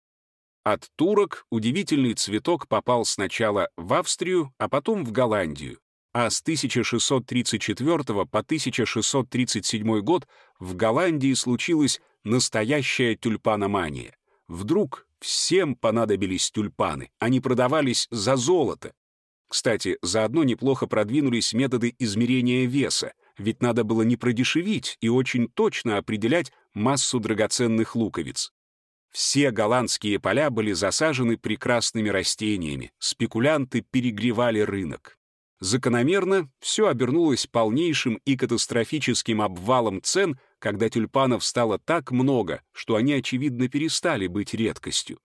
От турок удивительный цветок попал сначала в Австрию, а потом в Голландию. А с 1634 по 1637 год в Голландии случилась настоящая тюльпаномания. Вдруг всем понадобились тюльпаны, они продавались за золото. Кстати, заодно неплохо продвинулись методы измерения веса, ведь надо было не продешевить и очень точно определять массу драгоценных луковиц. Все голландские поля были засажены прекрасными растениями, спекулянты перегревали рынок. Закономерно все обернулось полнейшим и катастрофическим обвалом цен, когда тюльпанов стало так много, что они, очевидно, перестали быть редкостью.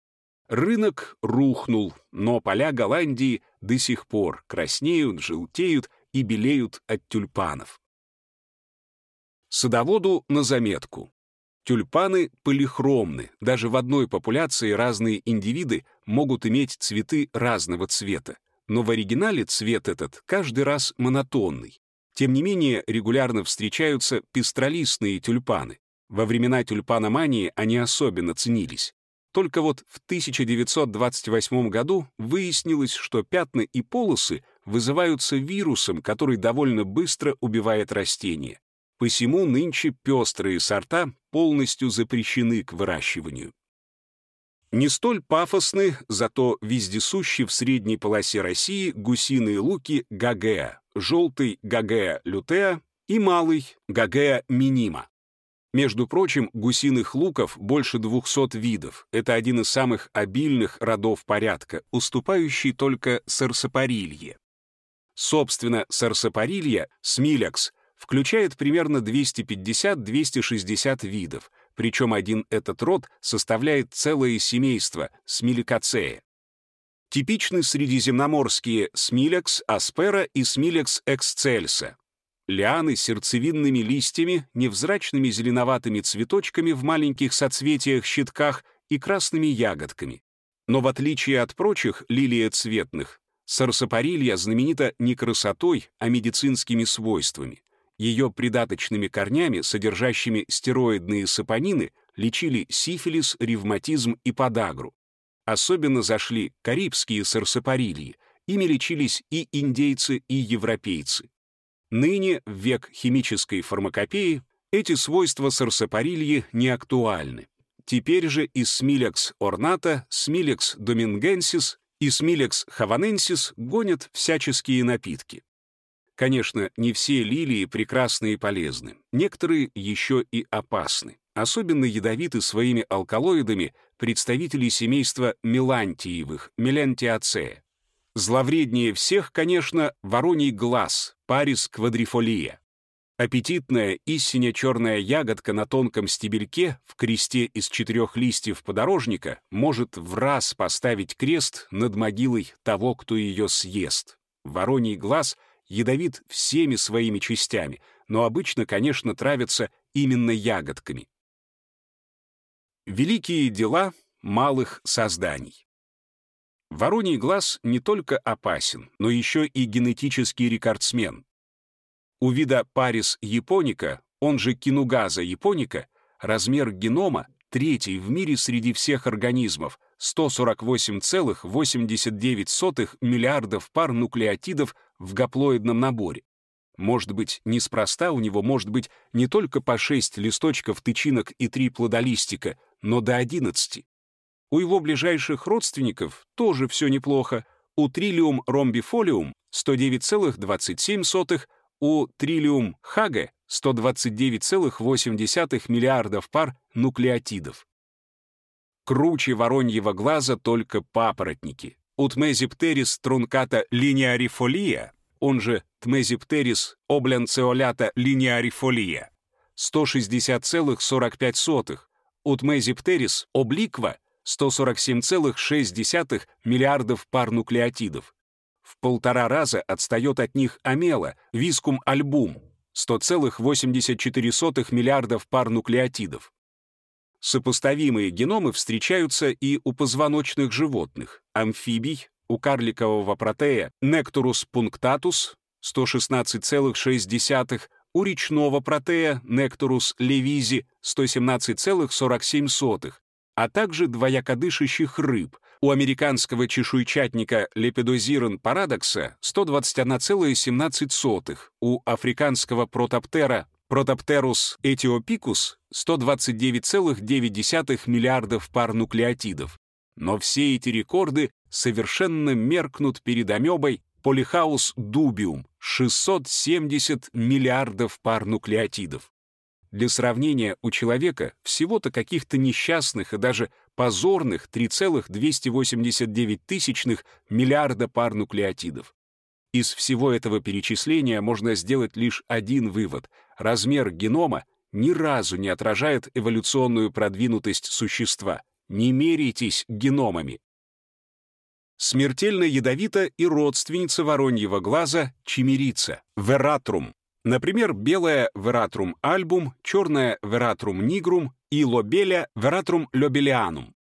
Рынок рухнул, но поля Голландии до сих пор краснеют, желтеют и белеют от тюльпанов. Садоводу на заметку. Тюльпаны полихромны. Даже в одной популяции разные индивиды могут иметь цветы разного цвета. Но в оригинале цвет этот каждый раз монотонный. Тем не менее, регулярно встречаются пестролистные тюльпаны. Во времена тюльпаномании они особенно ценились. Только вот в 1928 году выяснилось, что пятна и полосы вызываются вирусом, который довольно быстро убивает растения. Посему нынче пестрые сорта полностью запрещены к выращиванию. Не столь пафосны, зато вездесущи в средней полосе России гусиные луки гагеа, желтый гагеа лютеа и малый гагеа минима. Между прочим, гусиных луков больше 200 видов. Это один из самых обильных родов порядка, уступающий только сарсапарилье. Собственно, сарсапарилья, смилякс, включает примерно 250-260 видов, причем один этот род составляет целое семейство — смиликацея. Типичны средиземноморские смилекс аспера и смилекс эксцельса. Лианы с сердцевинными листьями, невзрачными зеленоватыми цветочками в маленьких соцветиях-щитках и красными ягодками. Но в отличие от прочих лилиецветных, сарсапарилья знаменита не красотой, а медицинскими свойствами. Ее придаточными корнями, содержащими стероидные сапонины, лечили сифилис, ревматизм и подагру. Особенно зашли карибские сарсапарильи, ими лечились и индейцы, и европейцы. Ныне, в век химической фармакопеи, эти свойства сарсапарильи не актуальны. Теперь же из смилекс орната, смилекс домингенсис и смилекс хаваненсис гонят всяческие напитки. Конечно, не все лилии прекрасны и полезны. Некоторые еще и опасны. Особенно ядовиты своими алкалоидами представители семейства мелантиевых, мелантиацея. Зловреднее всех, конечно, вороний глаз, парис квадрифолия. Аппетитная и сине-черная ягодка на тонком стебельке в кресте из четырех листьев подорожника может в раз поставить крест над могилой того, кто ее съест. Вороний глаз — ядовит всеми своими частями, но обычно, конечно, травятся именно ягодками. Великие дела малых созданий. Вороний глаз не только опасен, но еще и генетический рекордсмен. У вида парис японика, он же кинугаза японика, размер генома третий в мире среди всех организмов, 148,89 миллиардов пар нуклеотидов в гаплоидном наборе. Может быть, неспроста у него может быть не только по 6 листочков тычинок и 3 плодолистика, но до 11. У его ближайших родственников тоже все неплохо. У трилиум ромбифолиум 109,27, у трилиум хаге 129,8 миллиардов пар нуклеотидов. Круче вороньего глаза только папоротники. У Тмезиптерис трунката линиарифолия, он же Тмезиптерис облянцеолята линиарифолия, 160,45, у Тмезиптерис обликва 147,6 миллиардов пар нуклеотидов. В полтора раза отстает от них амела, вискум альбум, 100,84 миллиардов пар нуклеотидов. Сопоставимые геномы встречаются и у позвоночных животных, амфибий, у карликового протея Necturus punctatus 116,6, у речного протея Necturus levisi 117,47, а также двоякодышащих рыб. У американского чешуйчатника Лепидозирон парадокса 121,17, у африканского протоптера Протоптерус этиопикус 129,9 миллиардов пар нуклеотидов. Но все эти рекорды совершенно меркнут перед амебой Polyhaus dubium 670 миллиардов пар нуклеотидов. Для сравнения, у человека всего-то каких-то несчастных и даже позорных 3,289 миллиарда пар нуклеотидов. Из всего этого перечисления можно сделать лишь один вывод. Размер генома ни разу не отражает эволюционную продвинутость существа. Не меряйтесь геномами. Смертельно ядовита и родственница вороньего глаза чимерица, вератрум. Например, белая вератрум альбум, черная вератрум нигрум и лобеля вератрум лобелианум.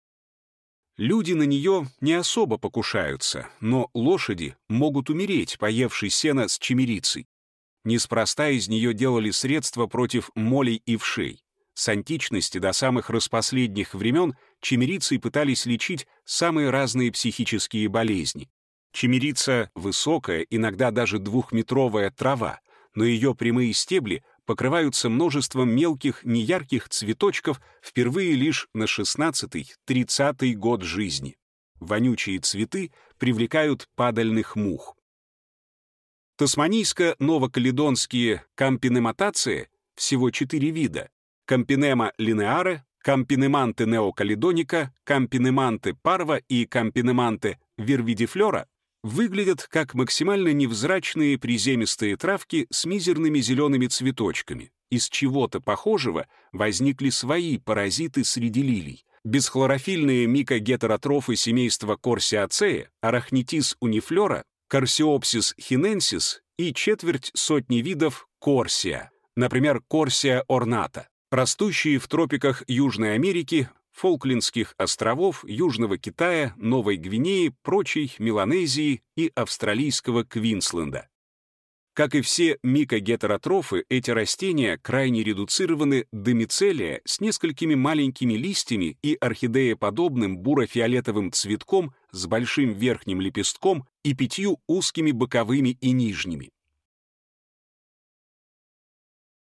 Люди на нее не особо покушаются, но лошади могут умереть, поевший сено с чимерицей. Неспроста из нее делали средства против молей и вшей. С античности до самых распоследних времен чимерицей пытались лечить самые разные психические болезни. Чимерица — высокая, иногда даже двухметровая трава, но ее прямые стебли покрываются множеством мелких неярких цветочков впервые лишь на 16-30 год жизни. Вонючие цветы привлекают падальных мух. Тасманийско-новокаледонские кампинематации всего четыре вида — кампинема линеаре, кампинеманты неокаледоника, кампинеманты парва и кампинеманты вирвидифлора выглядят как максимально невзрачные приземистые травки с мизерными зелеными цветочками. Из чего-то похожего возникли свои паразиты среди лилий. Бесхлорофильные микогетеротрофы семейства Корсиацея, арахнитис унифлора, Корсиопсис хиненсис и четверть сотни видов Корсия, например, Корсия орната, растущие в тропиках Южной Америки, Фолклендских островов, Южного Китая, Новой Гвинеи, прочей Меланезии и австралийского Квинсленда. Как и все микогетеротрофы, эти растения крайне редуцированы до мицелия с несколькими маленькими листьями и орхидееподобным буро-фиолетовым цветком с большим верхним лепестком и пятью узкими боковыми и нижними.